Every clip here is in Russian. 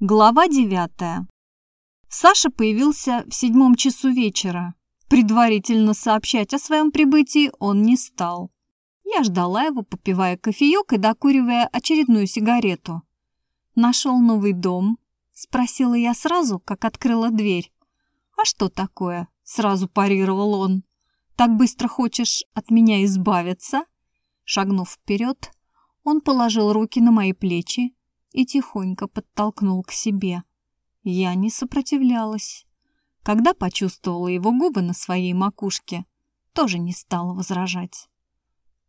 Глава девятая. Саша появился в седьмом часу вечера. Предварительно сообщать о своем прибытии он не стал. Я ждала его, попивая кофеек и докуривая очередную сигарету. «Нашел новый дом?» – спросила я сразу, как открыла дверь. «А что такое?» – сразу парировал он. «Так быстро хочешь от меня избавиться?» Шагнув вперед, он положил руки на мои плечи и тихонько подтолкнул к себе. Я не сопротивлялась. Когда почувствовала его губы на своей макушке, тоже не стала возражать.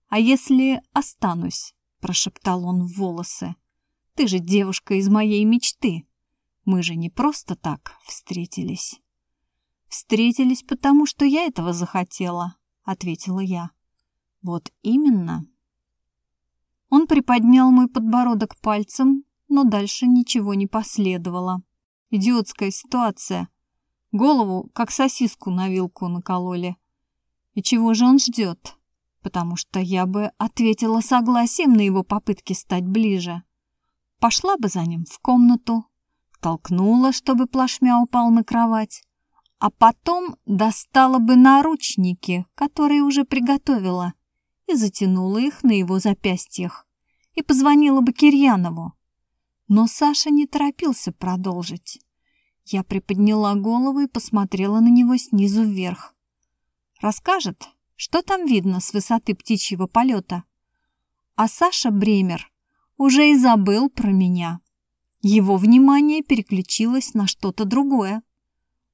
«А если останусь?» – прошептал он в волосы. «Ты же девушка из моей мечты. Мы же не просто так встретились». «Встретились, потому что я этого захотела», — ответила я. «Вот именно». Он приподнял мой подбородок пальцем но дальше ничего не последовало. Идиотская ситуация. Голову, как сосиску на вилку накололи. И чего же он ждет? Потому что я бы ответила согласием на его попытки стать ближе. Пошла бы за ним в комнату, толкнула, чтобы плашмя упал на кровать, а потом достала бы наручники, которые уже приготовила, и затянула их на его запястьях, и позвонила бы Кирьянову. Но Саша не торопился продолжить. Я приподняла голову и посмотрела на него снизу вверх. Расскажет, что там видно с высоты птичьего полета. А Саша Бремер уже и забыл про меня. Его внимание переключилось на что-то другое.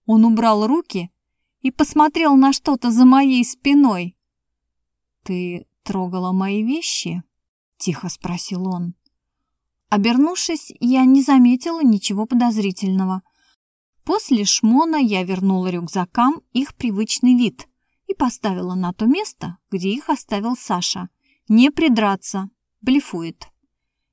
Он убрал руки и посмотрел на что-то за моей спиной. «Ты трогала мои вещи?» — тихо спросил он. Обернувшись, я не заметила ничего подозрительного. После шмона я вернула рюкзакам их привычный вид и поставила на то место, где их оставил Саша. Не придраться, блефует.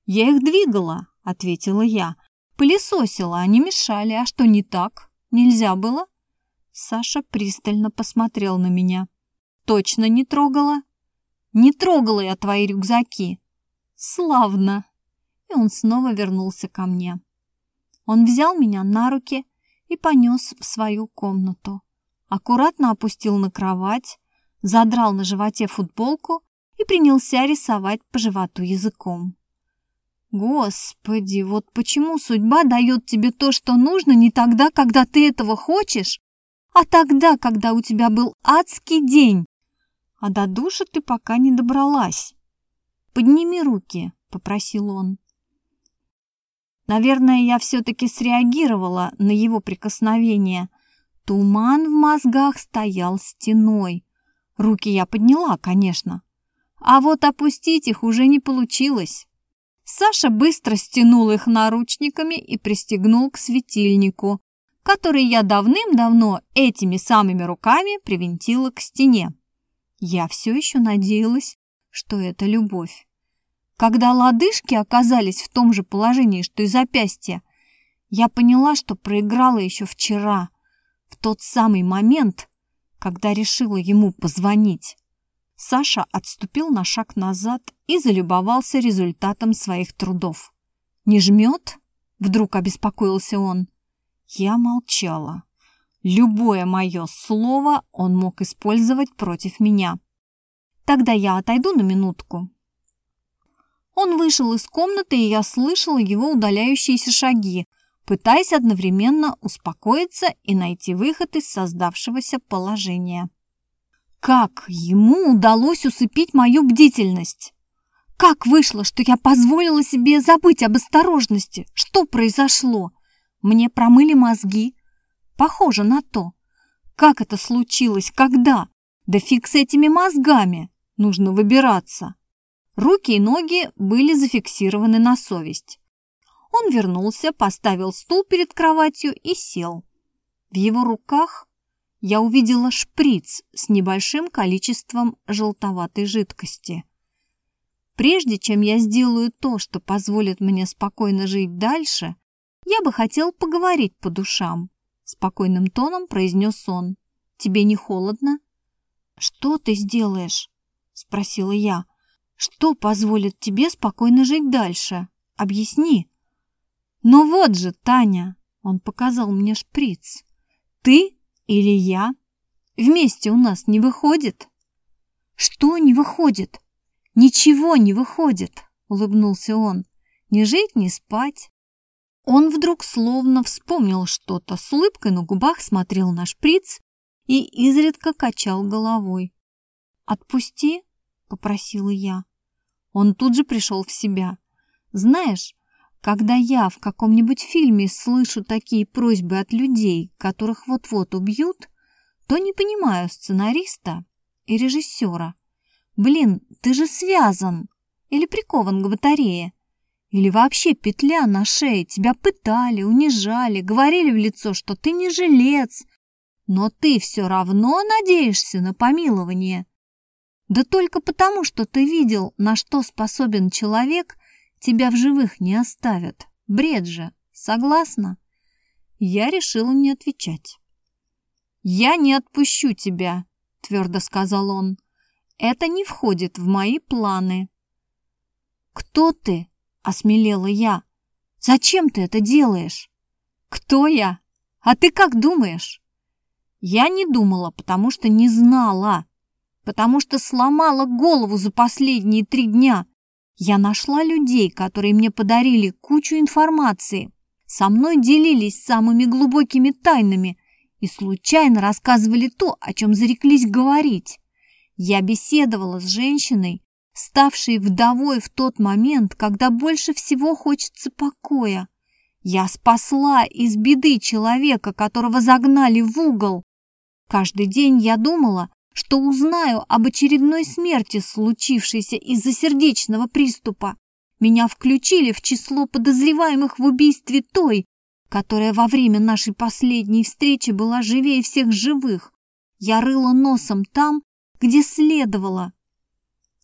«Я их двигала», — ответила я. «Пылесосила, они мешали. А что не так? Нельзя было?» Саша пристально посмотрел на меня. «Точно не трогала?» «Не трогала я твои рюкзаки». «Славно!» И он снова вернулся ко мне. Он взял меня на руки и понес в свою комнату. Аккуратно опустил на кровать, задрал на животе футболку и принялся рисовать по животу языком. Господи, вот почему судьба дает тебе то, что нужно, не тогда, когда ты этого хочешь, а тогда, когда у тебя был адский день. А до душа ты пока не добралась. «Подними руки», — попросил он. Наверное, я все-таки среагировала на его прикосновение. Туман в мозгах стоял стеной. Руки я подняла, конечно. А вот опустить их уже не получилось. Саша быстро стянул их наручниками и пристегнул к светильнику, который я давным-давно этими самыми руками привинтила к стене. Я все еще надеялась, что это любовь. Когда лодыжки оказались в том же положении, что и запястья, я поняла, что проиграла еще вчера, в тот самый момент, когда решила ему позвонить. Саша отступил на шаг назад и залюбовался результатом своих трудов. «Не жмет?» — вдруг обеспокоился он. Я молчала. Любое мое слово он мог использовать против меня. «Тогда я отойду на минутку», он вышел из комнаты, и я слышала его удаляющиеся шаги, пытаясь одновременно успокоиться и найти выход из создавшегося положения. Как ему удалось усыпить мою бдительность? Как вышло, что я позволила себе забыть об осторожности? Что произошло? Мне промыли мозги? Похоже на то. Как это случилось? Когда? Да фиг с этими мозгами. Нужно выбираться. Руки и ноги были зафиксированы на совесть. Он вернулся, поставил стул перед кроватью и сел. В его руках я увидела шприц с небольшим количеством желтоватой жидкости. Прежде чем я сделаю то, что позволит мне спокойно жить дальше, я бы хотел поговорить по душам, спокойным тоном произнес он. Тебе не холодно? Что ты сделаешь? спросила я. Что позволит тебе спокойно жить дальше? Объясни. «Ну вот же, Таня!» — он показал мне шприц. «Ты или я? Вместе у нас не выходит?» «Что не выходит?» «Ничего не выходит!» — улыбнулся он. «Ни жить, ни спать». Он вдруг словно вспомнил что-то, с улыбкой на губах смотрел на шприц и изредка качал головой. «Отпусти», — попросила я. Он тут же пришел в себя. «Знаешь, когда я в каком-нибудь фильме слышу такие просьбы от людей, которых вот-вот убьют, то не понимаю сценариста и режиссера. Блин, ты же связан или прикован к батарее. Или вообще петля на шее, тебя пытали, унижали, говорили в лицо, что ты не жилец, но ты все равно надеешься на помилование. Да только потому, что ты видел, на что способен человек, тебя в живых не оставят. Бред же, согласна? Я решила не отвечать. «Я не отпущу тебя», — твердо сказал он. «Это не входит в мои планы». «Кто ты?» — осмелела я. «Зачем ты это делаешь?» «Кто я? А ты как думаешь?» Я не думала, потому что не знала, потому что сломала голову за последние три дня. Я нашла людей, которые мне подарили кучу информации, со мной делились самыми глубокими тайнами и случайно рассказывали то, о чем зареклись говорить. Я беседовала с женщиной, ставшей вдовой в тот момент, когда больше всего хочется покоя. Я спасла из беды человека, которого загнали в угол. Каждый день я думала, что узнаю об очередной смерти, случившейся из-за сердечного приступа. Меня включили в число подозреваемых в убийстве той, которая во время нашей последней встречи была живее всех живых. Я рыла носом там, где следовало,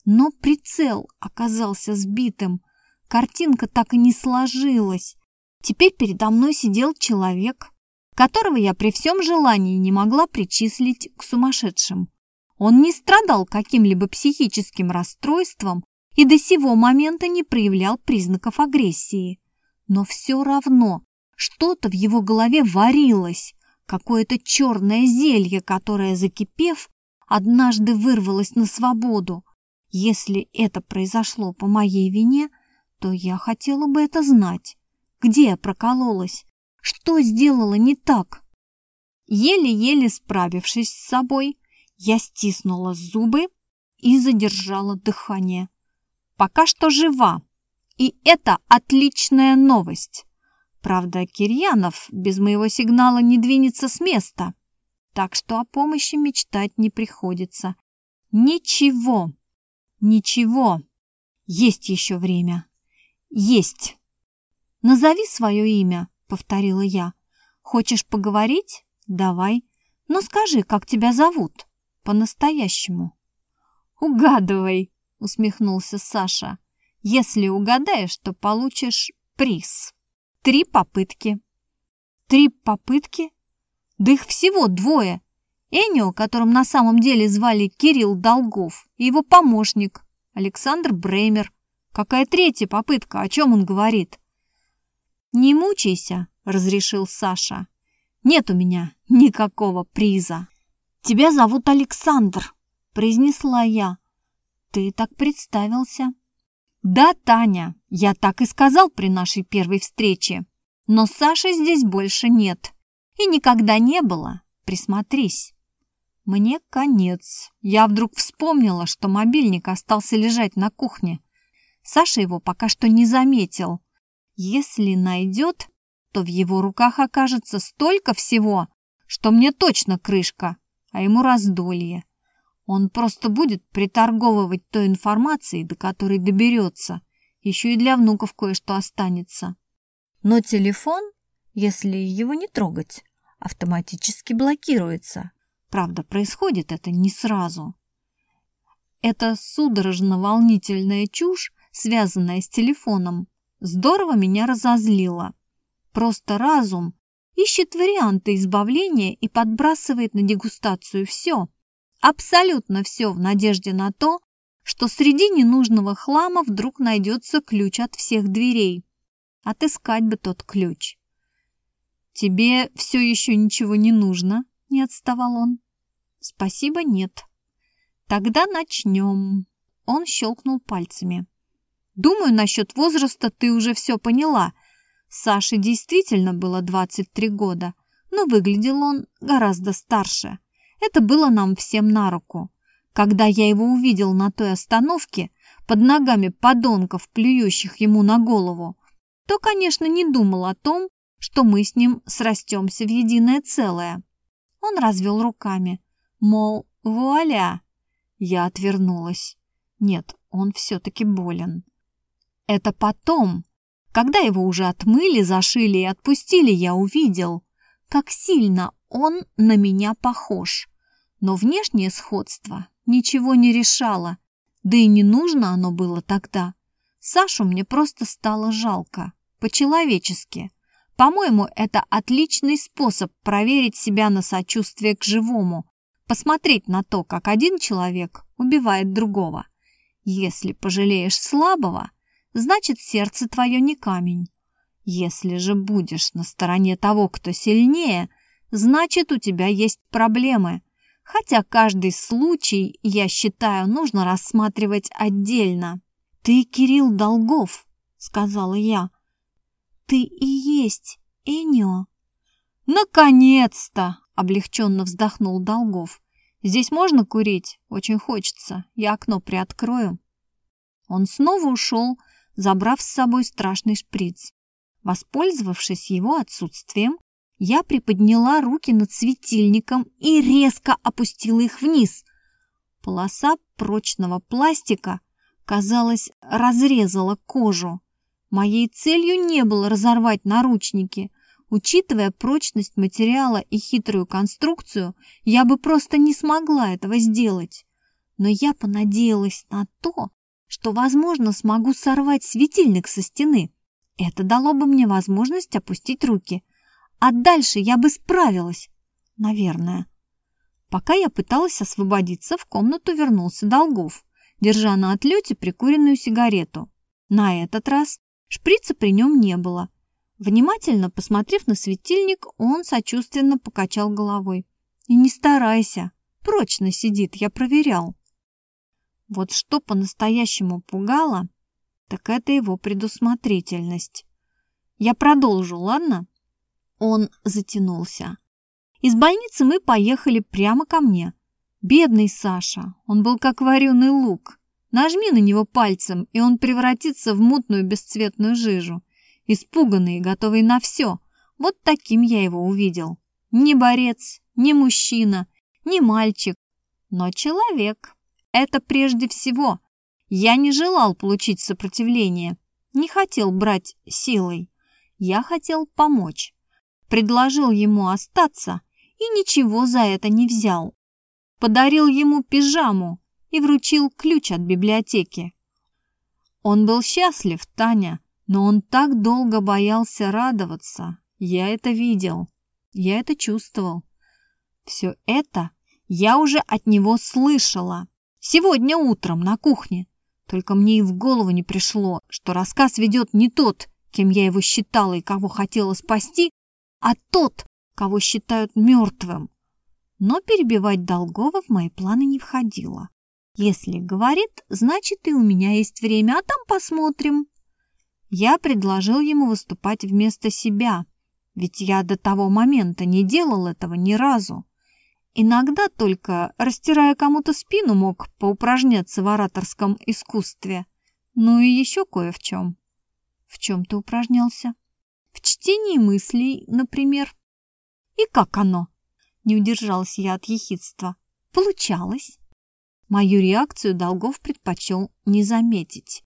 но прицел оказался сбитым. Картинка так и не сложилась. Теперь передо мной сидел человек, которого я при всем желании не могла причислить к сумасшедшим. Он не страдал каким-либо психическим расстройством и до сего момента не проявлял признаков агрессии. Но все равно что-то в его голове варилось, какое-то черное зелье, которое, закипев, однажды вырвалось на свободу. Если это произошло по моей вине, то я хотела бы это знать. Где я прокололась? Что сделала не так? Еле-еле справившись с собой, я стиснула зубы и задержала дыхание. Пока что жива, и это отличная новость. Правда, Кирьянов без моего сигнала не двинется с места, так что о помощи мечтать не приходится. Ничего, Ничего, есть еще время. Есть. Назови свое имя, повторила я. Хочешь поговорить? Давай. Но скажи, как тебя зовут? По-настоящему. Угадывай, усмехнулся Саша. Если угадаешь, то получишь приз. Три попытки. Три попытки? Да их всего двое. Энио, которым на самом деле звали Кирилл Долгов, и его помощник Александр Бремер. Какая третья попытка? О чем он говорит? «Не мучайся», — разрешил Саша. «Нет у меня никакого приза». «Тебя зовут Александр», — произнесла я. «Ты так представился». «Да, Таня, я так и сказал при нашей первой встрече. Но Саши здесь больше нет. И никогда не было. Присмотрись». Мне конец. Я вдруг вспомнила, что мобильник остался лежать на кухне. Саша его пока что не заметил. Если найдет, то в его руках окажется столько всего, что мне точно крышка, а ему раздолье. Он просто будет приторговывать той информацией, до которой доберется. Еще и для внуков кое-что останется. Но телефон, если его не трогать, автоматически блокируется. Правда, происходит это не сразу. Эта судорожно-волнительная чушь, связанная с телефоном, здорово меня разозлила. Просто разум ищет варианты избавления и подбрасывает на дегустацию все, абсолютно все в надежде на то, что среди ненужного хлама вдруг найдется ключ от всех дверей. Отыскать бы тот ключ. «Тебе все еще ничего не нужно?» — не отставал он. «Спасибо, нет». «Тогда начнем». Он щелкнул пальцами. «Думаю, насчет возраста ты уже все поняла. Саше действительно было 23 года, но выглядел он гораздо старше. Это было нам всем на руку. Когда я его увидел на той остановке, под ногами подонков, плюющих ему на голову, то, конечно, не думал о том, что мы с ним срастемся в единое целое. Он развел руками, мол, вуаля. Я отвернулась. Нет, он все-таки болен. Это потом, когда его уже отмыли, зашили и отпустили, я увидел, как сильно он на меня похож. Но внешнее сходство ничего не решало, да и не нужно оно было тогда. Сашу мне просто стало жалко, по-человечески. По-моему, это отличный способ проверить себя на сочувствие к живому, посмотреть на то, как один человек убивает другого. Если пожалеешь слабого, значит, сердце твое не камень. Если же будешь на стороне того, кто сильнее, значит, у тебя есть проблемы. Хотя каждый случай, я считаю, нужно рассматривать отдельно. «Ты Кирилл Долгов», — сказала я, — ты и есть Энио. Наконец-то! Облегченно вздохнул Долгов. Здесь можно курить? Очень хочется. Я окно приоткрою. Он снова ушел, забрав с собой страшный шприц. Воспользовавшись его отсутствием, я приподняла руки над светильником и резко опустила их вниз. Полоса прочного пластика, казалось, разрезала кожу. Моей целью не было разорвать наручники. Учитывая прочность материала и хитрую конструкцию, я бы просто не смогла этого сделать. Но я понадеялась на то, что, возможно, смогу сорвать светильник со стены. Это дало бы мне возможность опустить руки. А дальше я бы справилась. Наверное. Пока я пыталась освободиться, в комнату вернулся Долгов, держа на отлете прикуренную сигарету. На этот раз Шприца при нем не было. Внимательно посмотрев на светильник, он сочувственно покачал головой. «И не старайся, прочно сидит, я проверял». Вот что по-настоящему пугало, так это его предусмотрительность. Я продолжу, ладно? Он затянулся. Из больницы мы поехали прямо ко мне. Бедный Саша, он был как вареный лук. Нажми на него пальцем, и он превратится в мутную бесцветную жижу. Испуганный и готовый на все. Вот таким я его увидел. Не борец, не мужчина, не мальчик, но человек. Это прежде всего. Я не желал получить сопротивление, не хотел брать силой. Я хотел помочь. Предложил ему остаться и ничего за это не взял. Подарил ему пижаму, и вручил ключ от библиотеки. Он был счастлив, Таня, но он так долго боялся радоваться. Я это видел, я это чувствовал. Все это я уже от него слышала. Сегодня утром на кухне. Только мне и в голову не пришло, что рассказ ведет не тот, кем я его считала и кого хотела спасти, а тот, кого считают мертвым. Но перебивать Долгова в мои планы не входило. Если говорит, значит и у меня есть время, а там посмотрим. Я предложил ему выступать вместо себя, ведь я до того момента не делал этого ни разу. Иногда только, растирая кому-то спину, мог поупражняться в ораторском искусстве. Ну и еще кое в чем. В чем ты упражнялся? В чтении мыслей, например. И как оно? Не удержалась я от ехидства. Получалось. Мою реакцию Долгов предпочел не заметить.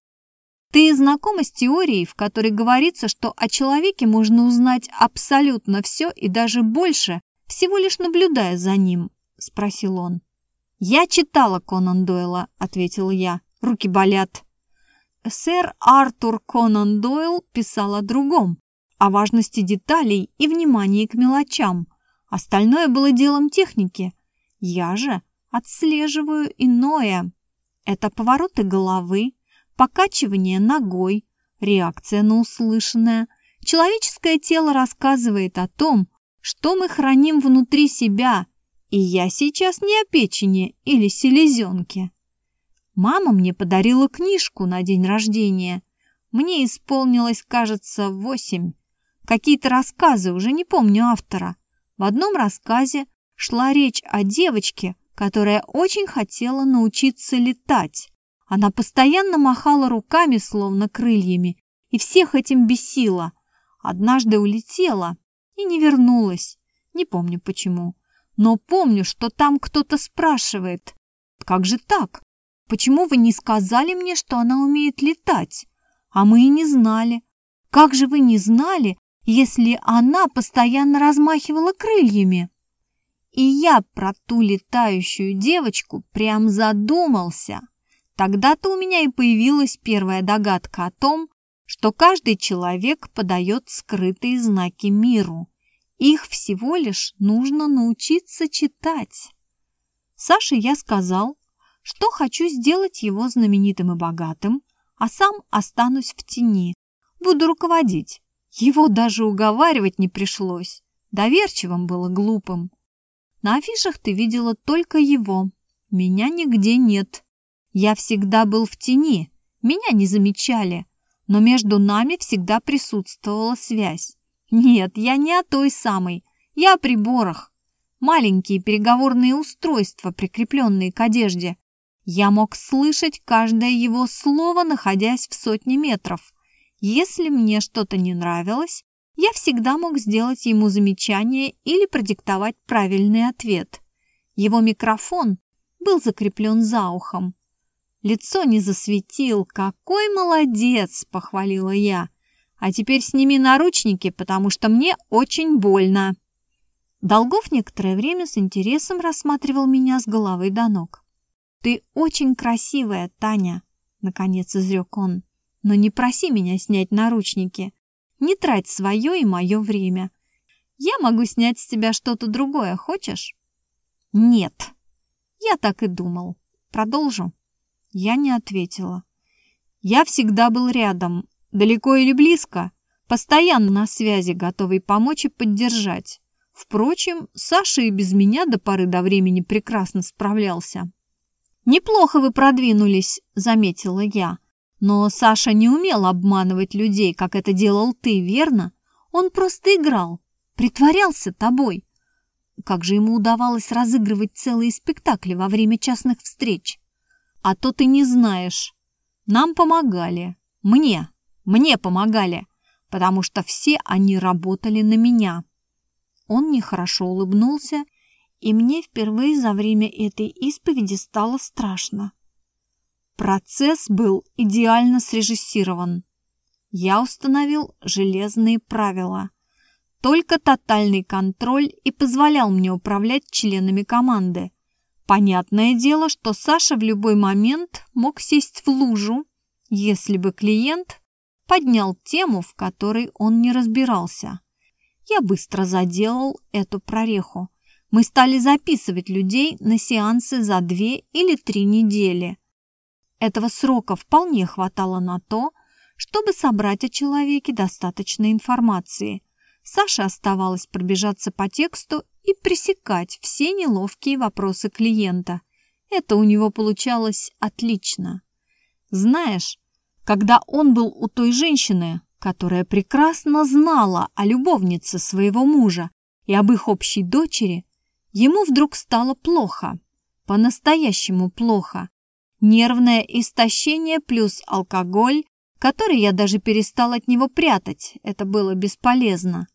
Ты знакома с теорией, в которой говорится, что о человеке можно узнать абсолютно все и даже больше, всего лишь наблюдая за ним? Спросил он. Я читала Конан Дойла, ответил я. Руки болят. Сэр Артур Конан Дойл писал о другом, о важности деталей и внимании к мелочам. Остальное было делом техники. Я же отслеживаю иное. Это повороты головы, покачивание ногой, Реакция на услышанное. Человеческое тело рассказывает о том, что мы храним внутри себя, и я сейчас не о печени или селезенке. Мама мне подарила книжку на день рождения. Мне исполнилось, кажется, восемь. Какие-то рассказы, уже не помню автора. В одном рассказе шла речь о девочке, которая очень хотела научиться летать. Она постоянно махала руками, словно крыльями, и всех этим бесила. Однажды улетела и не вернулась. Не помню почему. Но помню, что там кто-то спрашивает. «Как же так? Почему вы не сказали мне, что она умеет летать? А мы и не знали. Как же вы не знали, если она постоянно размахивала крыльями?» И я про ту летающую девочку прям задумался. Тогда-то у меня и появилась первая догадка о том, что каждый человек подает скрытые знаки миру. Их всего лишь нужно научиться читать. Саше я сказал, что хочу сделать его знаменитым и богатым, а сам останусь в тени, буду руководить. Его даже уговаривать не пришлось. Доверчивым было глупым. На афишах ты видела только его. Меня нигде нет. Я всегда был в тени, меня не замечали, но между нами всегда присутствовала связь. Нет, я не о той самой, я о приборах. Маленькие переговорные устройства, прикрепленные к одежде. Я мог слышать каждое его слово, находясь в сотне метров. Если мне что-то не нравилось, я всегда мог сделать ему замечание или продиктовать правильный ответ. Его микрофон был закреплен за ухом. Лицо не засветил. «Какой молодец!» – похвалила я. «А теперь сними наручники, потому что мне очень больно». Долгов некоторое время с интересом рассматривал меня с головы до ног. «Ты очень красивая, Таня», — наконец изрек он. «Но не проси меня снять наручники. Не трать свое и мое время. Я могу снять с тебя что-то другое, хочешь? Нет. Я так и думал. Продолжу. Я не ответила. Я всегда был рядом, далеко или близко, постоянно на связи, готовый помочь и поддержать. Впрочем, Саша и без меня до поры до времени прекрасно справлялся. «Неплохо вы продвинулись», — заметила я. Но Саша не умел обманывать людей, как это делал ты, верно? Он просто играл, притворялся тобой. Как же ему удавалось разыгрывать целые спектакли во время частных встреч? А то ты не знаешь. Нам помогали. Мне. Мне помогали. Потому что все они работали на меня. Он нехорошо улыбнулся, и мне впервые за время этой исповеди стало страшно. Процесс был идеально срежиссирован. Я установил железные правила. Только тотальный контроль и позволял мне управлять членами команды. Понятное дело, что Саша в любой момент мог сесть в лужу, если бы клиент поднял тему, в которой он не разбирался. Я быстро заделал эту прореху. Мы стали записывать людей на сеансы за две или три недели. Этого срока вполне хватало на то, чтобы собрать о человеке достаточно информации. Саше оставалось пробежаться по тексту и пресекать все неловкие вопросы клиента. Это у него получалось отлично. Знаешь, когда он был у той женщины, которая прекрасно знала о любовнице своего мужа и об их общей дочери, ему вдруг стало плохо, по-настоящему плохо. Нервное истощение плюс алкоголь, который я даже перестал от него прятать. Это было бесполезно.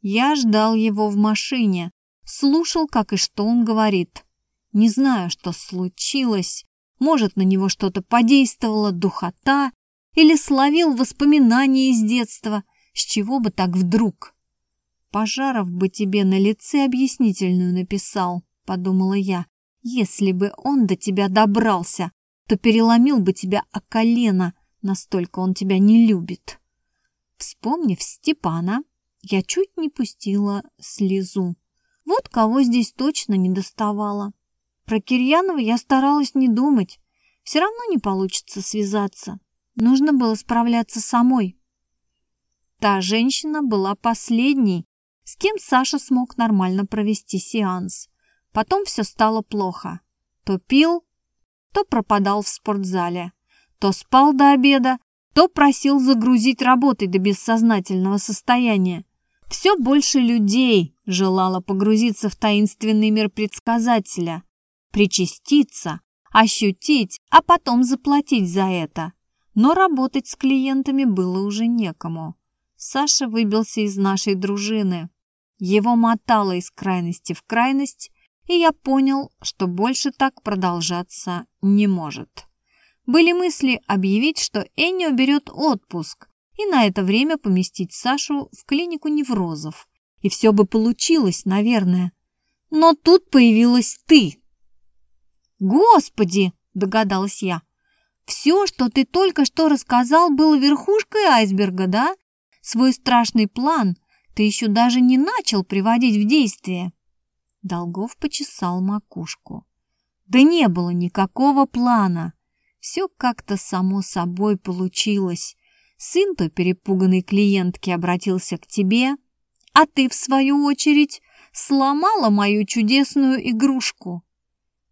Я ждал его в машине, слушал, как и что он говорит. Не знаю, что случилось. Может, на него что-то подействовало, духота, или словил воспоминания из детства. С чего бы так вдруг? Пожаров бы тебе на лице объяснительную написал, подумала я, если бы он до тебя добрался то переломил бы тебя о колено, настолько он тебя не любит. Вспомнив Степана, я чуть не пустила слезу. Вот кого здесь точно не доставала. Про Кирьянова я старалась не думать. Все равно не получится связаться. Нужно было справляться самой. Та женщина была последней, с кем Саша смог нормально провести сеанс. Потом все стало плохо. То пил, то пропадал в спортзале, то спал до обеда, то просил загрузить работой до бессознательного состояния. Все больше людей желало погрузиться в таинственный мир предсказателя, причаститься, ощутить, а потом заплатить за это. Но работать с клиентами было уже некому. Саша выбился из нашей дружины. Его мотало из крайности в крайность, и я понял, что больше так продолжаться не может. Были мысли объявить, что Энни берет отпуск и на это время поместить Сашу в клинику неврозов. И все бы получилось, наверное. Но тут появилась ты. «Господи!» – догадалась я. «Все, что ты только что рассказал, было верхушкой айсберга, да? Свой страшный план ты еще даже не начал приводить в действие». Долгов почесал макушку. «Да не было никакого плана. Все как-то само собой получилось. Сын той перепуганной клиентки обратился к тебе, а ты, в свою очередь, сломала мою чудесную игрушку.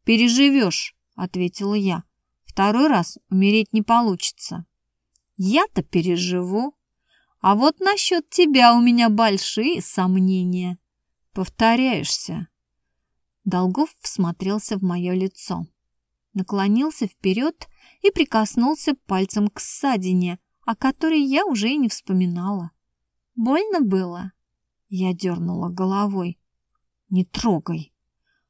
«Переживешь», — ответила я. «Второй раз умереть не получится». «Я-то переживу. А вот насчет тебя у меня большие сомнения. Повторяешься». Долгов всмотрелся в мое лицо. Наклонился вперед и прикоснулся пальцем к ссадине, о которой я уже и не вспоминала. Больно было? Я дернула головой. Не трогай.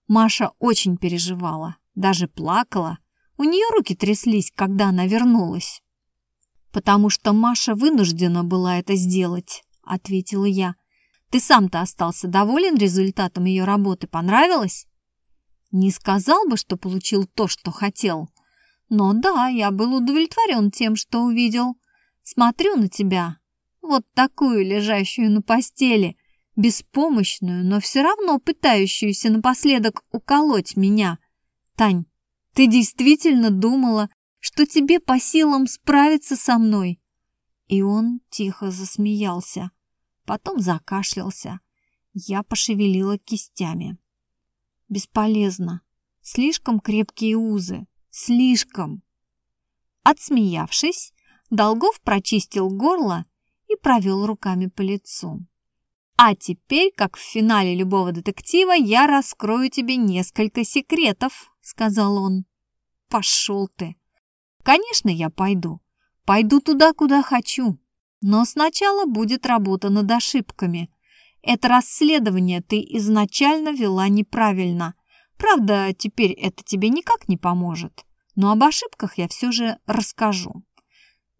Маша очень переживала, даже плакала. У нее руки тряслись, когда она вернулась. «Потому что Маша вынуждена была это сделать», — ответила я. «Ты сам-то остался доволен результатом ее работы? Понравилось?» «Не сказал бы, что получил то, что хотел. Но да, я был удовлетворен тем, что увидел. Смотрю на тебя, вот такую, лежащую на постели, беспомощную, но все равно пытающуюся напоследок уколоть меня. Тань, ты действительно думала, что тебе по силам справиться со мной?» И он тихо засмеялся, потом закашлялся. Я пошевелила кистями. «Бесполезно. Слишком крепкие узы. Слишком!» Отсмеявшись, Долгов прочистил горло и провел руками по лицу. «А теперь, как в финале любого детектива, я раскрою тебе несколько секретов», — сказал он. «Пошел ты!» «Конечно, я пойду. Пойду туда, куда хочу. Но сначала будет работа над ошибками. Это расследование ты изначально вела неправильно. Правда, теперь это тебе никак не поможет. Но об ошибках я все же расскажу.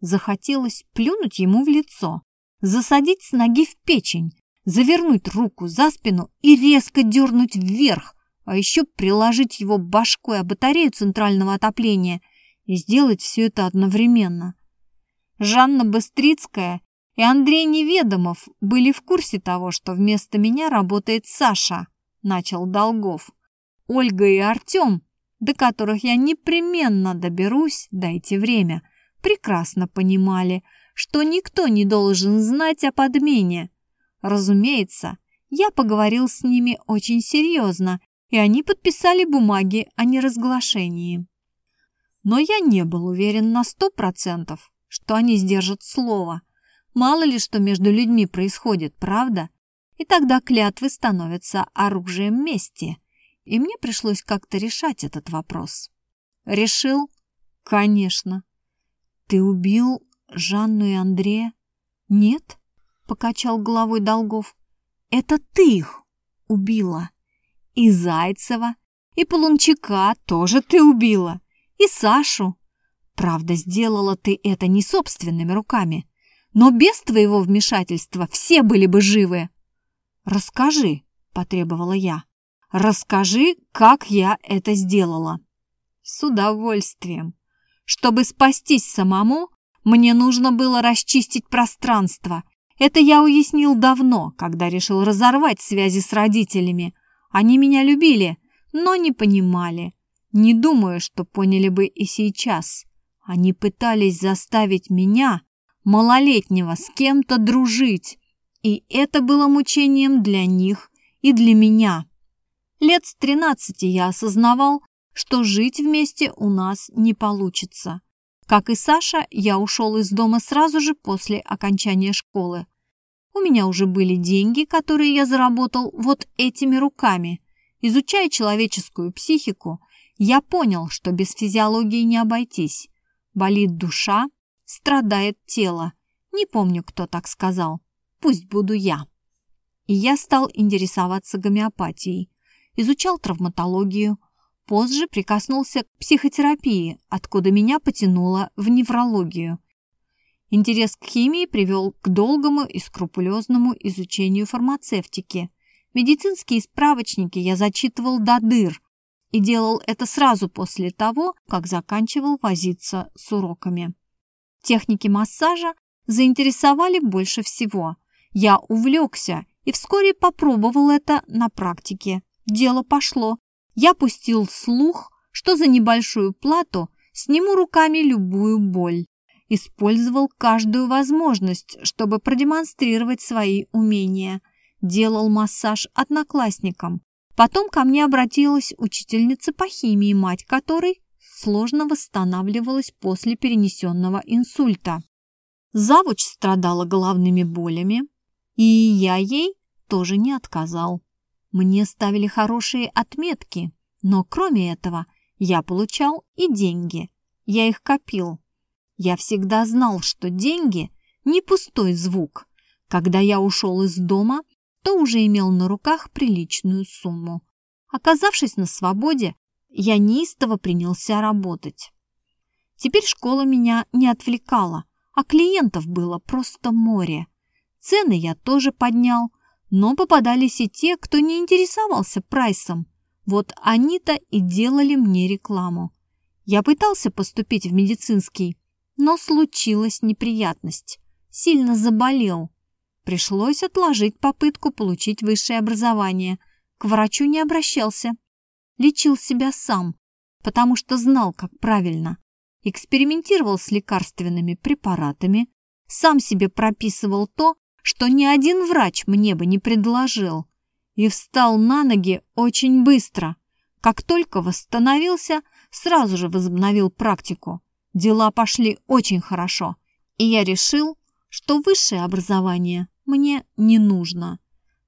Захотелось плюнуть ему в лицо, засадить с ноги в печень, завернуть руку за спину и резко дернуть вверх, а еще приложить его башкой о батарею центрального отопления и сделать все это одновременно. Жанна Быстрицкая и Андрей Неведомов были в курсе того, что вместо меня работает Саша, начал Долгов. Ольга и Артем, до которых я непременно доберусь, дайте время – прекрасно понимали, что никто не должен знать о подмене. Разумеется, я поговорил с ними очень серьезно, и они подписали бумаги о неразглашении. Но я не был уверен на сто процентов, что они сдержат слово. Мало ли что между людьми происходит, правда? И тогда клятвы становятся оружием мести. И мне пришлось как-то решать этот вопрос. Решил? Конечно. «Ты убил Жанну и Андрея?» «Нет», — покачал головой Долгов. «Это ты их убила. И Зайцева, и Полунчака тоже ты убила, и Сашу. Правда, сделала ты это не собственными руками, но без твоего вмешательства все были бы живы». «Расскажи», — потребовала я. «Расскажи, как я это сделала». «С удовольствием», чтобы спастись самому, мне нужно было расчистить пространство. Это я уяснил давно, когда решил разорвать связи с родителями. Они меня любили, но не понимали. Не думаю, что поняли бы и сейчас. Они пытались заставить меня, малолетнего, с кем-то дружить, и это было мучением для них и для меня. Лет с тринадцати я осознавал, что жить вместе у нас не получится. Как и Саша, я ушел из дома сразу же после окончания школы. У меня уже были деньги, которые я заработал вот этими руками. Изучая человеческую психику, я понял, что без физиологии не обойтись. Болит душа, страдает тело. Не помню, кто так сказал. Пусть буду я. И я стал интересоваться гомеопатией. Изучал травматологию. Позже прикоснулся к психотерапии, откуда меня потянуло в неврологию. Интерес к химии привел к долгому и скрупулезному изучению фармацевтики. Медицинские справочники я зачитывал до дыр и делал это сразу после того, как заканчивал возиться с уроками. Техники массажа заинтересовали больше всего. Я увлекся и вскоре попробовал это на практике. Дело пошло. Я пустил слух, что за небольшую плату сниму руками любую боль. Использовал каждую возможность, чтобы продемонстрировать свои умения. Делал массаж одноклассникам. Потом ко мне обратилась учительница по химии, мать которой сложно восстанавливалась после перенесенного инсульта. Завуч страдала головными болями, и я ей тоже не отказал. Мне ставили хорошие отметки, но кроме этого я получал и деньги. Я их копил. Я всегда знал, что деньги – не пустой звук. Когда я ушел из дома, то уже имел на руках приличную сумму. Оказавшись на свободе, я неистово принялся работать. Теперь школа меня не отвлекала, а клиентов было просто море. Цены я тоже поднял, но попадались и те, кто не интересовался прайсом. Вот они-то и делали мне рекламу. Я пытался поступить в медицинский, но случилась неприятность. Сильно заболел. Пришлось отложить попытку получить высшее образование. К врачу не обращался. Лечил себя сам, потому что знал, как правильно экспериментировал с лекарственными препаратами, сам себе прописывал то, что ни один врач мне бы не предложил, и встал на ноги очень быстро. Как только восстановился, сразу же возобновил практику. Дела пошли очень хорошо, и я решил, что высшее образование мне не нужно.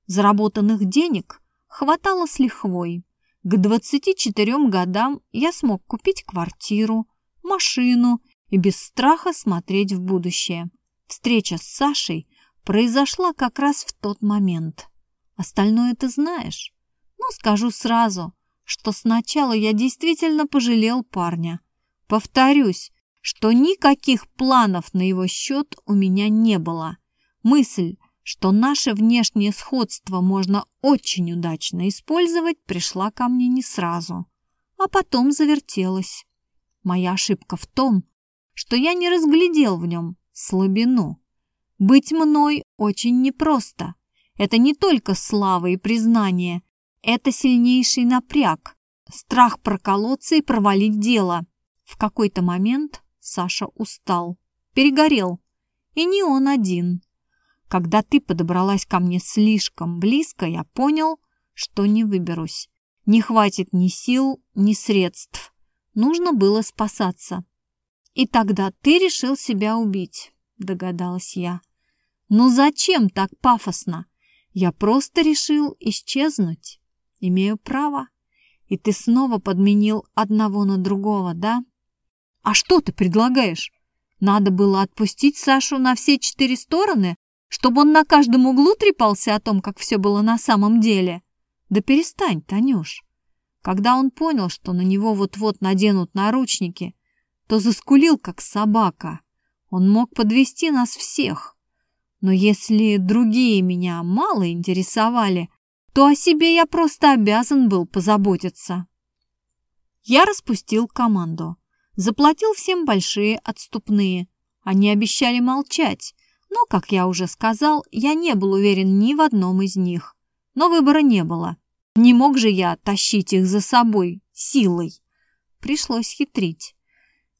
Заработанных денег хватало с лихвой. К 24 годам я смог купить квартиру, машину и без страха смотреть в будущее. Встреча с Сашей произошла как раз в тот момент. Остальное ты знаешь. Но скажу сразу, что сначала я действительно пожалел парня. Повторюсь, что никаких планов на его счет у меня не было. Мысль, что наше внешнее сходство можно очень удачно использовать, пришла ко мне не сразу, а потом завертелась. Моя ошибка в том, что я не разглядел в нем слабину. Быть мной очень непросто. Это не только слава и признание, это сильнейший напряг, страх проколоться и провалить дело. В какой-то момент Саша устал, перегорел, и не он один. Когда ты подобралась ко мне слишком близко, я понял, что не выберусь. Не хватит ни сил, ни средств. Нужно было спасаться. И тогда ты решил себя убить, догадалась я. Ну зачем так пафосно? Я просто решил исчезнуть. Имею право. И ты снова подменил одного на другого, да? А что ты предлагаешь? Надо было отпустить Сашу на все четыре стороны, чтобы он на каждом углу трепался о том, как все было на самом деле. Да перестань, Танюш. Когда он понял, что на него вот-вот наденут наручники, то заскулил, как собака. Он мог подвести нас всех. Но если другие меня мало интересовали, то о себе я просто обязан был позаботиться. Я распустил команду. Заплатил всем большие отступные. Они обещали молчать, но, как я уже сказал, я не был уверен ни в одном из них. Но выбора не было. Не мог же я тащить их за собой силой. Пришлось хитрить.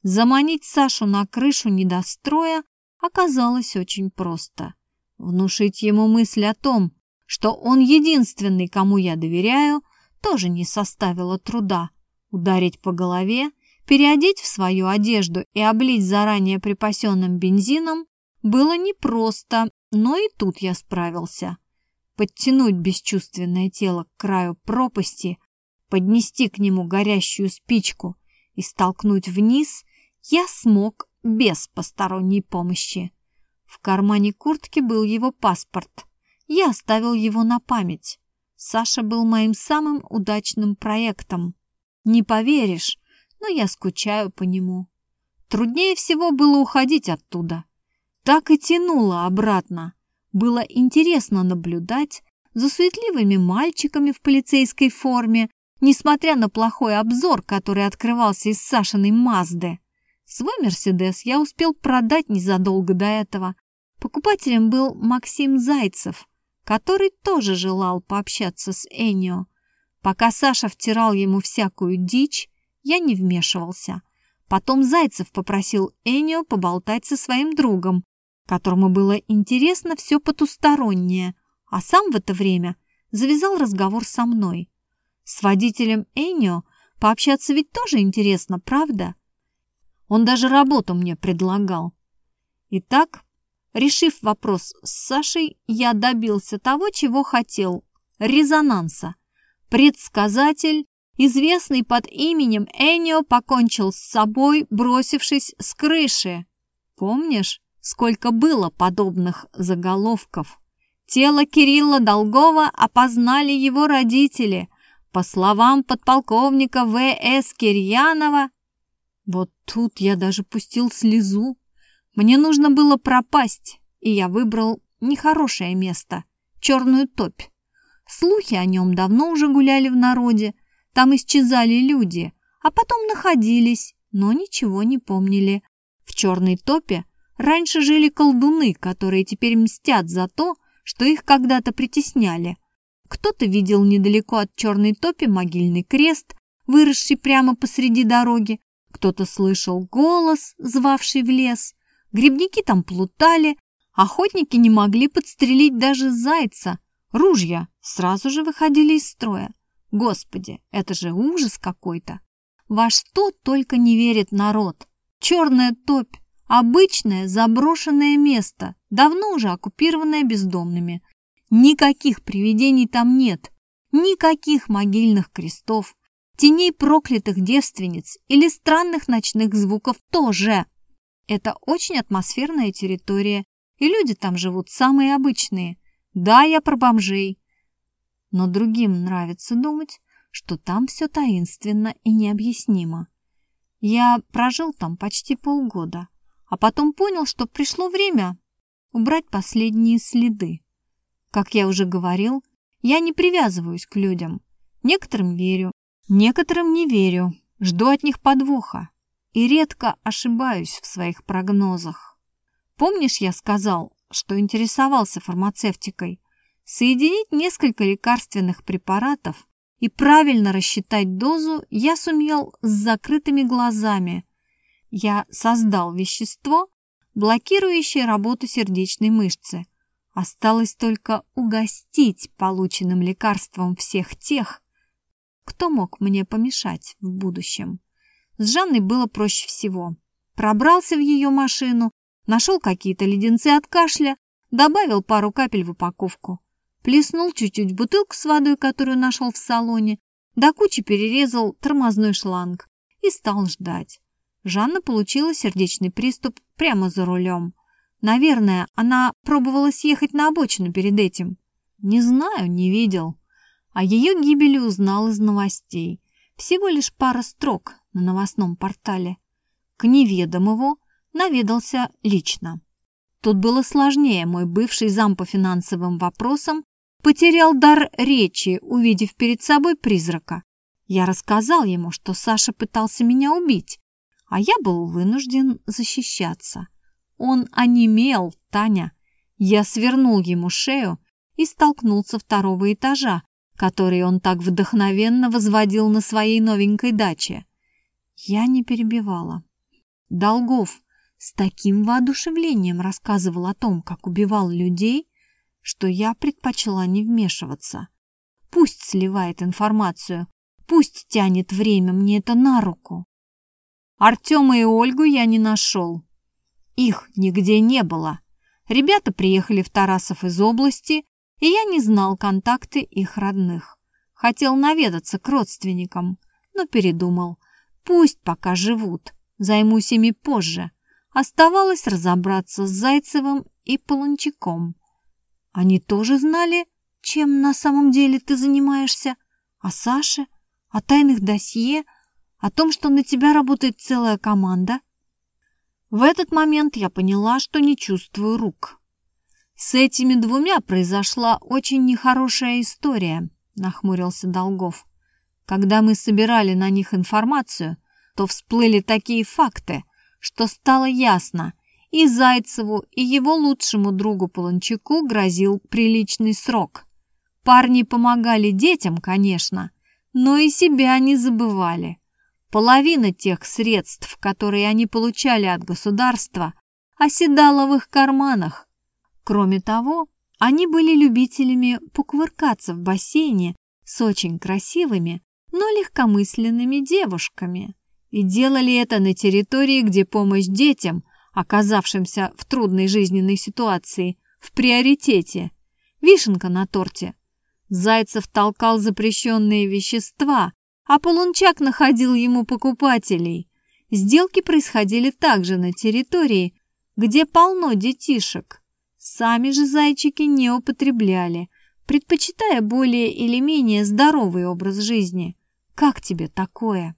Заманить Сашу на крышу недостроя оказалось очень просто. Внушить ему мысль о том, что он единственный, кому я доверяю, тоже не составило труда. Ударить по голове, переодеть в свою одежду и облить заранее припасенным бензином было непросто, но и тут я справился. Подтянуть бесчувственное тело к краю пропасти, поднести к нему горящую спичку и столкнуть вниз я смог без посторонней помощи. В кармане куртки был его паспорт. Я оставил его на память. Саша был моим самым удачным проектом. Не поверишь, но я скучаю по нему. Труднее всего было уходить оттуда. Так и тянуло обратно. Было интересно наблюдать за суетливыми мальчиками в полицейской форме, несмотря на плохой обзор, который открывался из Сашиной Мазды. Свой «Мерседес» я успел продать незадолго до этого. Покупателем был Максим Зайцев, который тоже желал пообщаться с Энио. Пока Саша втирал ему всякую дичь, я не вмешивался. Потом Зайцев попросил Энио поболтать со своим другом, которому было интересно все потустороннее, а сам в это время завязал разговор со мной. С водителем Энио пообщаться ведь тоже интересно, правда? Он даже работу мне предлагал. Итак, решив вопрос с Сашей, я добился того, чего хотел – резонанса. Предсказатель, известный под именем Энио, покончил с собой, бросившись с крыши. Помнишь, сколько было подобных заголовков? Тело Кирилла Долгова опознали его родители. По словам подполковника В.С. Кирьянова, вот тут я даже пустил слезу. Мне нужно было пропасть, и я выбрал нехорошее место — черную топь. Слухи о нем давно уже гуляли в народе, там исчезали люди, а потом находились, но ничего не помнили. В черной топе раньше жили колдуны, которые теперь мстят за то, что их когда-то притесняли. Кто-то видел недалеко от черной топи могильный крест, выросший прямо посреди дороги, кто-то слышал голос, звавший в лес. Грибники там плутали. Охотники не могли подстрелить даже зайца. Ружья сразу же выходили из строя. Господи, это же ужас какой-то. Во что только не верит народ. Черная топь, обычное заброшенное место, давно уже оккупированное бездомными. Никаких привидений там нет, никаких могильных крестов, Теней проклятых девственниц или странных ночных звуков тоже. Это очень атмосферная территория, и люди там живут самые обычные. Да, я про бомжей. Но другим нравится думать, что там все таинственно и необъяснимо. Я прожил там почти полгода, а потом понял, что пришло время убрать последние следы. Как я уже говорил, я не привязываюсь к людям. Некоторым верю, Некоторым не верю, жду от них подвоха и редко ошибаюсь в своих прогнозах. Помнишь, я сказал, что интересовался фармацевтикой? Соединить несколько лекарственных препаратов и правильно рассчитать дозу я сумел с закрытыми глазами. Я создал вещество, блокирующее работу сердечной мышцы. Осталось только угостить полученным лекарством всех тех, кто мог мне помешать в будущем? С Жанной было проще всего. Пробрался в ее машину, нашел какие-то леденцы от кашля, добавил пару капель в упаковку. Плеснул чуть-чуть бутылку с водой, которую нашел в салоне, до кучи перерезал тормозной шланг и стал ждать. Жанна получила сердечный приступ прямо за рулем. Наверное, она пробовала съехать на обочину перед этим. Не знаю, не видел. О ее гибели узнал из новостей. Всего лишь пара строк на новостном портале. К неведомому наведался лично. Тут было сложнее. Мой бывший зам по финансовым вопросам потерял дар речи, увидев перед собой призрака. Я рассказал ему, что Саша пытался меня убить, а я был вынужден защищаться. Он онемел, Таня. Я свернул ему шею и столкнулся второго этажа, который он так вдохновенно возводил на своей новенькой даче. Я не перебивала. Долгов с таким воодушевлением рассказывал о том, как убивал людей, что я предпочла не вмешиваться. Пусть сливает информацию, пусть тянет время, мне это на руку. Артема и Ольгу я не нашел. Их нигде не было. Ребята приехали в Тарасов из области, и я не знал контакты их родных. Хотел наведаться к родственникам, но передумал. Пусть пока живут, займусь ими позже. Оставалось разобраться с Зайцевым и Полончаком. Они тоже знали, чем на самом деле ты занимаешься? О Саше? О тайных досье? О том, что на тебя работает целая команда? В этот момент я поняла, что не чувствую рук. С этими двумя произошла очень нехорошая история, нахмурился Долгов. Когда мы собирали на них информацию, то всплыли такие факты, что стало ясно, и Зайцеву, и его лучшему другу Полончаку грозил приличный срок. Парни помогали детям, конечно, но и себя не забывали. Половина тех средств, которые они получали от государства, оседала в их карманах. Кроме того, они были любителями покувыркаться в бассейне с очень красивыми, но легкомысленными девушками. И делали это на территории, где помощь детям, оказавшимся в трудной жизненной ситуации, в приоритете. Вишенка на торте. Зайцев толкал запрещенные вещества, а Полунчак находил ему покупателей. Сделки происходили также на территории, где полно детишек. Сами же зайчики не употребляли, предпочитая более или менее здоровый образ жизни. Как тебе такое?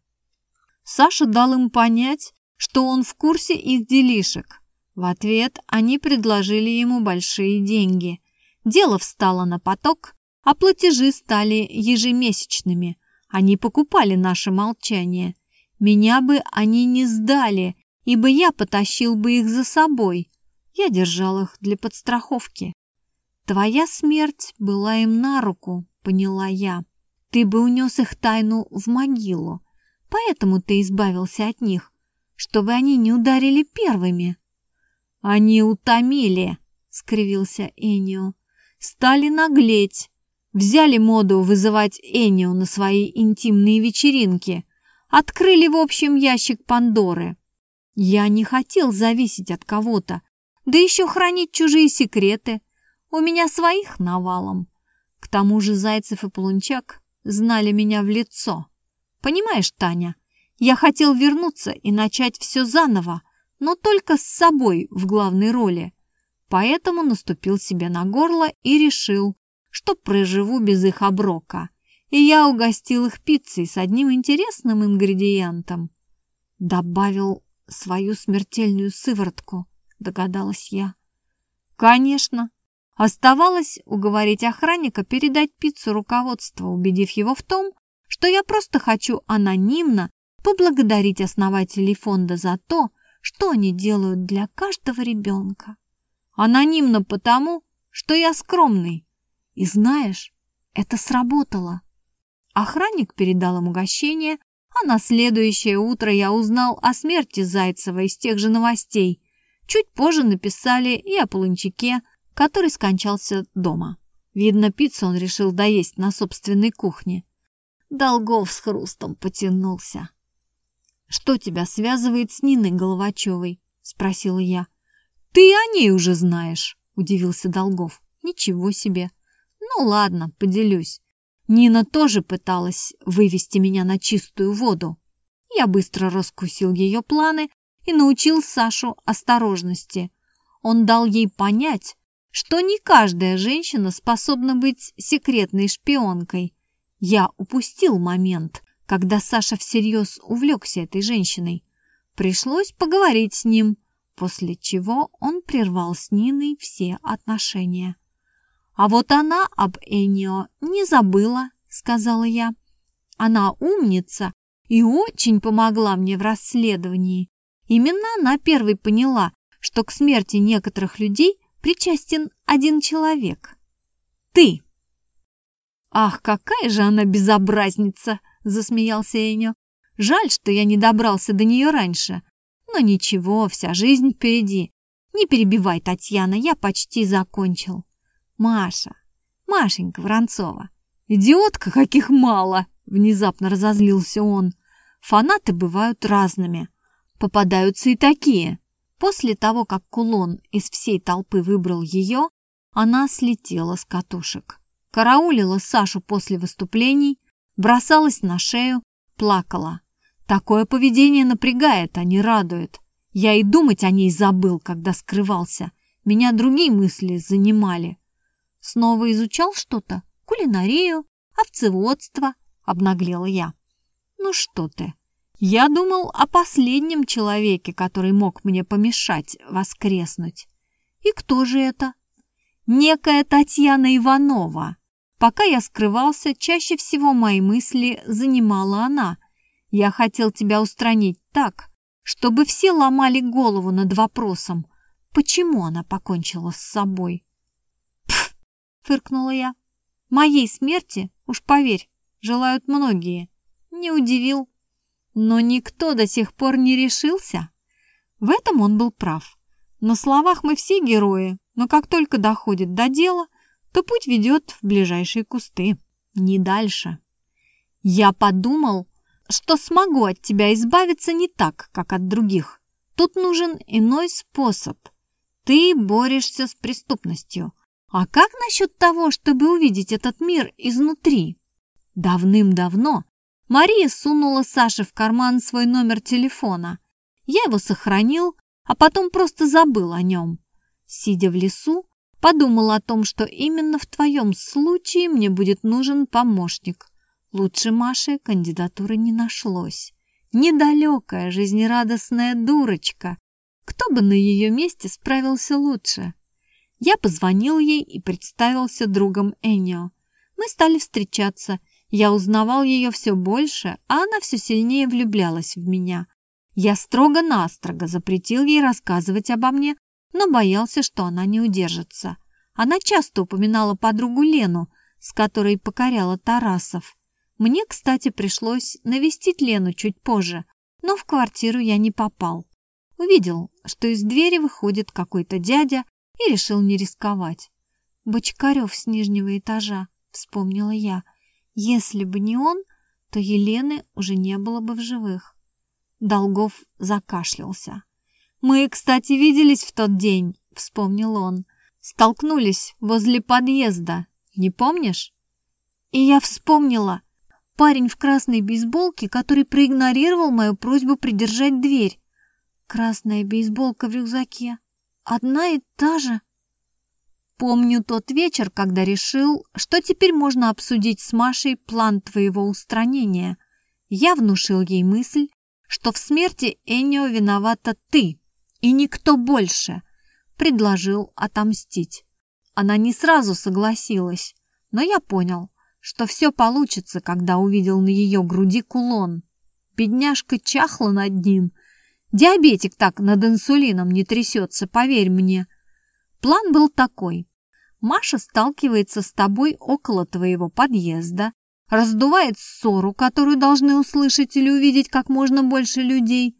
Саша дал им понять, что он в курсе их делишек. В ответ они предложили ему большие деньги. Дело встало на поток, а платежи стали ежемесячными – они покупали наше молчание. Меня бы они не сдали, ибо я потащил бы их за собой. Я держал их для подстраховки. Твоя смерть была им на руку, поняла я. Ты бы унес их тайну в могилу, поэтому ты избавился от них, чтобы они не ударили первыми. Они утомили, скривился Энио. Стали наглеть, Взяли моду вызывать Энио на свои интимные вечеринки. Открыли в общем ящик Пандоры. Я не хотел зависеть от кого-то, да еще хранить чужие секреты. У меня своих навалом. К тому же Зайцев и Полунчак знали меня в лицо. Понимаешь, Таня, я хотел вернуться и начать все заново, но только с собой в главной роли. Поэтому наступил себе на горло и решил, что проживу без их оброка. И я угостил их пиццей с одним интересным ингредиентом. Добавил свою смертельную сыворотку, догадалась я. Конечно. Оставалось уговорить охранника передать пиццу руководству, убедив его в том, что я просто хочу анонимно поблагодарить основателей фонда за то, что они делают для каждого ребенка. Анонимно потому, что я скромный, и знаешь, это сработало. Охранник передал им угощение, а на следующее утро я узнал о смерти Зайцева из тех же новостей. Чуть позже написали и о Полунчаке, который скончался дома. Видно, пиццу он решил доесть на собственной кухне. Долгов с хрустом потянулся. «Что тебя связывает с Ниной Головачевой?» — спросила я. «Ты о ней уже знаешь», — удивился Долгов. «Ничего себе! Ну ладно, поделюсь. Нина тоже пыталась вывести меня на чистую воду. Я быстро раскусил ее планы и научил Сашу осторожности. Он дал ей понять, что не каждая женщина способна быть секретной шпионкой. Я упустил момент, когда Саша всерьез увлекся этой женщиной. Пришлось поговорить с ним, после чего он прервал с Ниной все отношения. «А вот она об Энио не забыла», — сказала я. «Она умница и очень помогла мне в расследовании. Именно она первой поняла, что к смерти некоторых людей причастен один человек. Ты!» «Ах, какая же она безобразница!» — засмеялся Энио. «Жаль, что я не добрался до нее раньше. Но ничего, вся жизнь впереди. Не перебивай, Татьяна, я почти закончил. Маша, Машенька Воронцова. Идиотка, каких мало, внезапно разозлился он. Фанаты бывают разными. Попадаются и такие. После того, как кулон из всей толпы выбрал ее, она слетела с катушек. Караулила Сашу после выступлений, бросалась на шею, плакала. Такое поведение напрягает, а не радует. Я и думать о ней забыл, когда скрывался. Меня другие мысли занимали. Снова изучал что-то? Кулинарию, овцеводство, обнаглела я. Ну что ты, я думал о последнем человеке, который мог мне помешать воскреснуть. И кто же это? Некая Татьяна Иванова. Пока я скрывался, чаще всего мои мысли занимала она. Я хотел тебя устранить так, чтобы все ломали голову над вопросом, почему она покончила с собой. «Пф!» — фыркнула я. «Моей смерти, уж поверь, желают многие. Не удивил. Но никто до сих пор не решился». В этом он был прав. На словах мы все герои, но как только доходит до дела, то путь ведет в ближайшие кусты, не дальше. Я подумал, что смогу от тебя избавиться не так, как от других. Тут нужен иной способ. Ты борешься с преступностью. А как насчет того, чтобы увидеть этот мир изнутри? Давным-давно Мария сунула Саше в карман свой номер телефона. Я его сохранил, а потом просто забыл о нем. Сидя в лесу, подумал о том, что именно в твоем случае мне будет нужен помощник. Лучше Маши кандидатуры не нашлось. Недалекая, жизнерадостная дурочка. Кто бы на ее месте справился лучше? Я позвонил ей и представился другом Энио. Мы стали встречаться. Я узнавал ее все больше, а она все сильнее влюблялась в меня. Я строго-настрого запретил ей рассказывать обо мне, но боялся, что она не удержится. Она часто упоминала подругу Лену, с которой покоряла Тарасов. Мне, кстати, пришлось навестить Лену чуть позже, но в квартиру я не попал. Увидел, что из двери выходит какой-то дядя и решил не рисковать. «Бочкарев с нижнего этажа», — вспомнила я. «Если бы не он, то Елены уже не было бы в живых». Долгов закашлялся. «Мы, кстати, виделись в тот день», — вспомнил он. «Столкнулись возле подъезда, не помнишь?» И я вспомнила. Парень в красной бейсболке, который проигнорировал мою просьбу придержать дверь. Красная бейсболка в рюкзаке. Одна и та же. Помню тот вечер, когда решил, что теперь можно обсудить с Машей план твоего устранения. Я внушил ей мысль, что в смерти Энио виновата ты и никто больше. Предложил отомстить. Она не сразу согласилась, но я понял, что все получится, когда увидел на ее груди кулон. Бедняжка чахла над ним. Диабетик так над инсулином не трясется, поверь мне. План был такой. Маша сталкивается с тобой около твоего подъезда, раздувает ссору, которую должны услышать или увидеть как можно больше людей.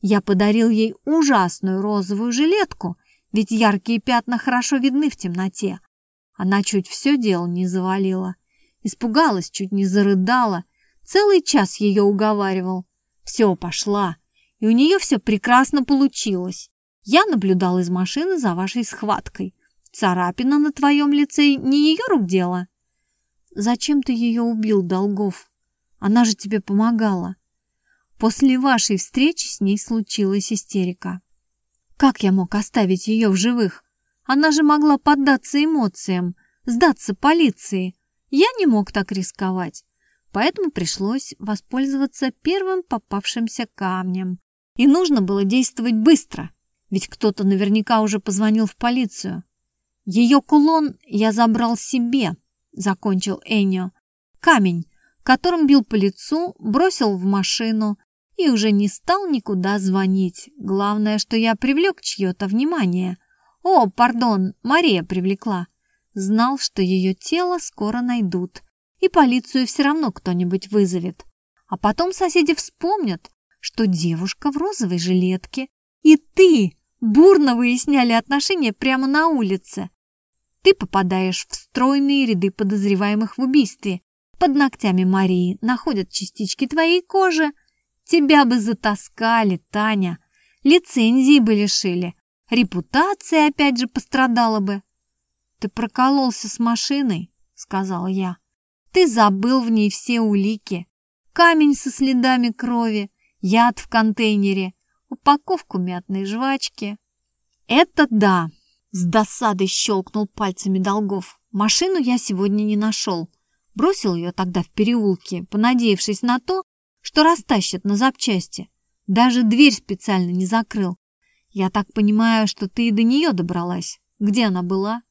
Я подарил ей ужасную розовую жилетку, ведь яркие пятна хорошо видны в темноте. Она чуть все дело не завалила. Испугалась, чуть не зарыдала. Целый час ее уговаривал. Все, пошла. И у нее все прекрасно получилось. Я наблюдал из машины за вашей схваткой. Царапина на твоем лице не ее рук дело. Зачем ты ее убил, Долгов? Она же тебе помогала. После вашей встречи с ней случилась истерика. Как я мог оставить ее в живых? Она же могла поддаться эмоциям, сдаться полиции. Я не мог так рисковать, поэтому пришлось воспользоваться первым попавшимся камнем. И нужно было действовать быстро, ведь кто-то наверняка уже позвонил в полицию. Ее кулон я забрал себе, — закончил Энио. «Камень, которым бил по лицу, бросил в машину и уже не стал никуда звонить. Главное, что я привлек чье-то внимание. О, пардон, Мария привлекла. Знал, что ее тело скоро найдут, и полицию все равно кто-нибудь вызовет. А потом соседи вспомнят, что девушка в розовой жилетке и ты бурно выясняли отношения прямо на улице. Ты попадаешь в стройные ряды подозреваемых в убийстве. Под ногтями Марии находят частички твоей кожи. Тебя бы затаскали, Таня. Лицензии бы лишили. Репутация опять же пострадала бы. Ты прокололся с машиной, сказал я. Ты забыл в ней все улики. Камень со следами крови, яд в контейнере, упаковку мятной жвачки. Это да, с досадой щелкнул пальцами Долгов. Машину я сегодня не нашел. Бросил ее тогда в переулке, понадеявшись на то, что растащат на запчасти. Даже дверь специально не закрыл. Я так понимаю, что ты и до нее добралась. Где она была?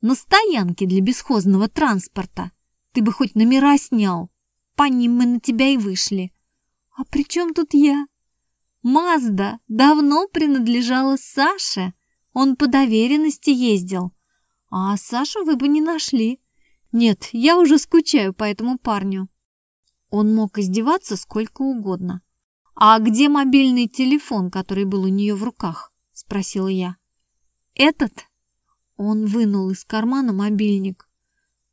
На стоянке для бесхозного транспорта. Ты бы хоть номера снял. По ним мы на тебя и вышли. А при чем тут я? Мазда давно принадлежала Саше. Он по доверенности ездил. А Сашу вы бы не нашли. Нет, я уже скучаю по этому парню. Он мог издеваться сколько угодно. «А где мобильный телефон, который был у нее в руках?» – спросила я. «Этот?» Он вынул из кармана мобильник.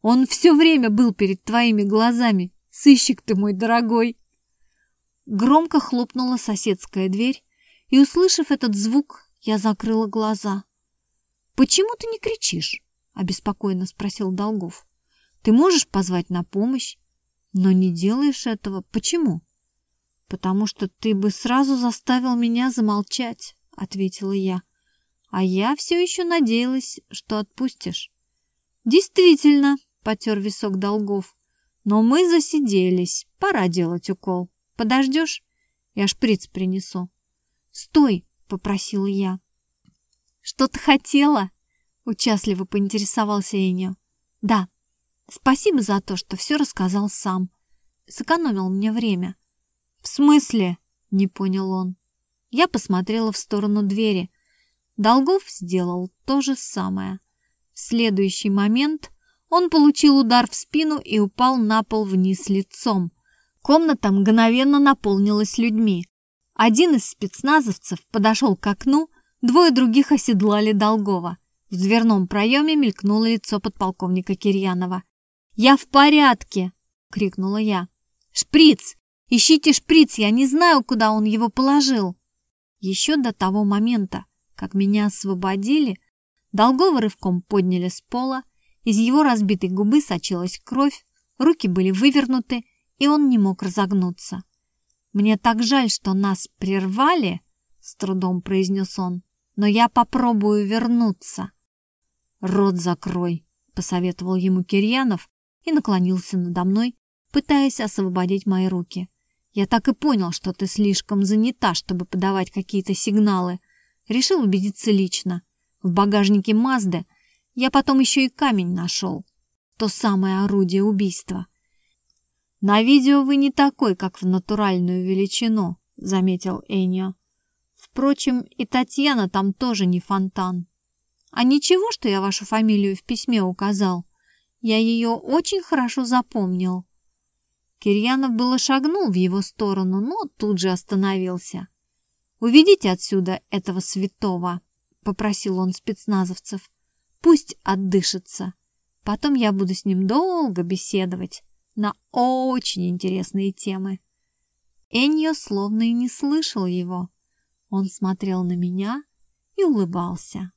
«Он все время был перед твоими глазами, сыщик ты мой дорогой!» Громко хлопнула соседская дверь, и, услышав этот звук, я закрыла глаза. «Почему ты не кричишь?» – обеспокоенно спросил Долгов. «Ты можешь позвать на помощь, но не делаешь этого. Почему?» «Потому что ты бы сразу заставил меня замолчать», — ответила я. «А я все еще надеялась, что отпустишь». «Действительно», — потер висок долгов. «Но мы засиделись. Пора делать укол. Подождешь? Я шприц принесу». «Стой!» — попросила я. «Что-то хотела?» — участливо поинтересовался Энио. «Да, спасибо за то, что все рассказал сам. Сэкономил мне время. «В смысле?» — не понял он. Я посмотрела в сторону двери. Долгов сделал то же самое. В следующий момент он получил удар в спину и упал на пол вниз лицом. Комната мгновенно наполнилась людьми. Один из спецназовцев подошел к окну, двое других оседлали Долгова. В дверном проеме мелькнуло лицо подполковника Кирьянова. «Я в порядке!» — крикнула я. «Шприц! Ищите шприц, я не знаю, куда он его положил. Еще до того момента, как меня освободили, Долгова рывком подняли с пола, из его разбитой губы сочилась кровь, руки были вывернуты, и он не мог разогнуться. «Мне так жаль, что нас прервали», — с трудом произнес он, «но я попробую вернуться». «Рот закрой», — посоветовал ему Кирьянов и наклонился надо мной, пытаясь освободить мои руки. Я так и понял, что ты слишком занята, чтобы подавать какие-то сигналы. Решил убедиться лично. В багажнике Мазды я потом еще и камень нашел. То самое орудие убийства. На видео вы не такой, как в натуральную величину, заметил Энио. Впрочем, и Татьяна там тоже не фонтан. А ничего, что я вашу фамилию в письме указал? Я ее очень хорошо запомнил. Кирьянов было шагнул в его сторону, но тут же остановился. «Уведите отсюда этого святого», — попросил он спецназовцев. «Пусть отдышится. Потом я буду с ним долго беседовать на очень интересные темы». Эньо словно и не слышал его. Он смотрел на меня и улыбался.